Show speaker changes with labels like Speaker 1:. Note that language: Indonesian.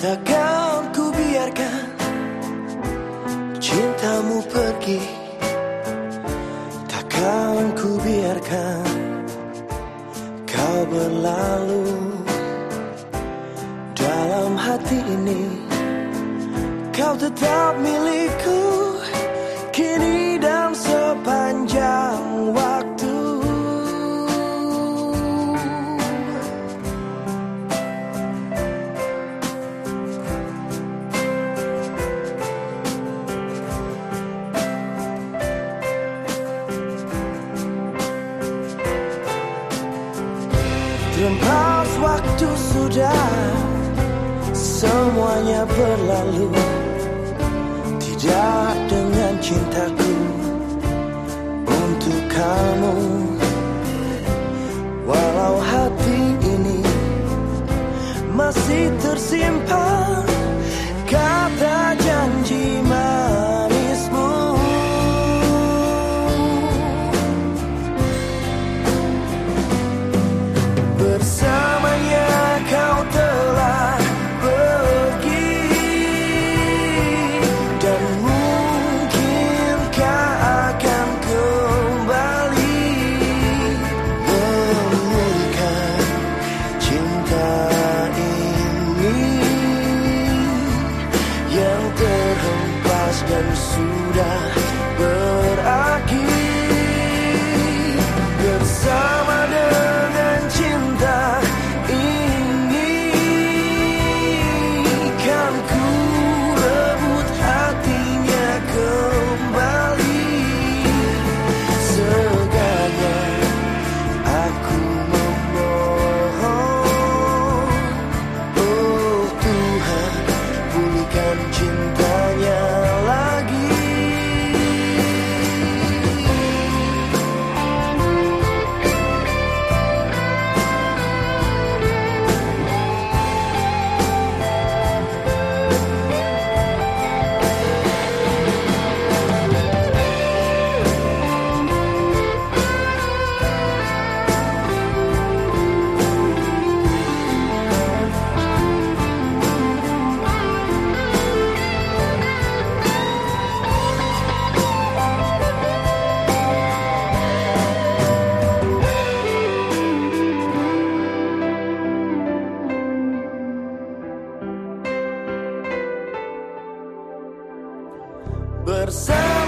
Speaker 1: Takkan ku biarkan cintamu pergi. Takkan ku biarkan kau berlalu. Dalam hati ini kau tetap milikku. Kini Terhempas waktu sudah Semuanya berlalu. Tidak dengan cintaku Untuk kamu. Walau hati ini Masih tersimpan terhempas dan sudah berakhir yourself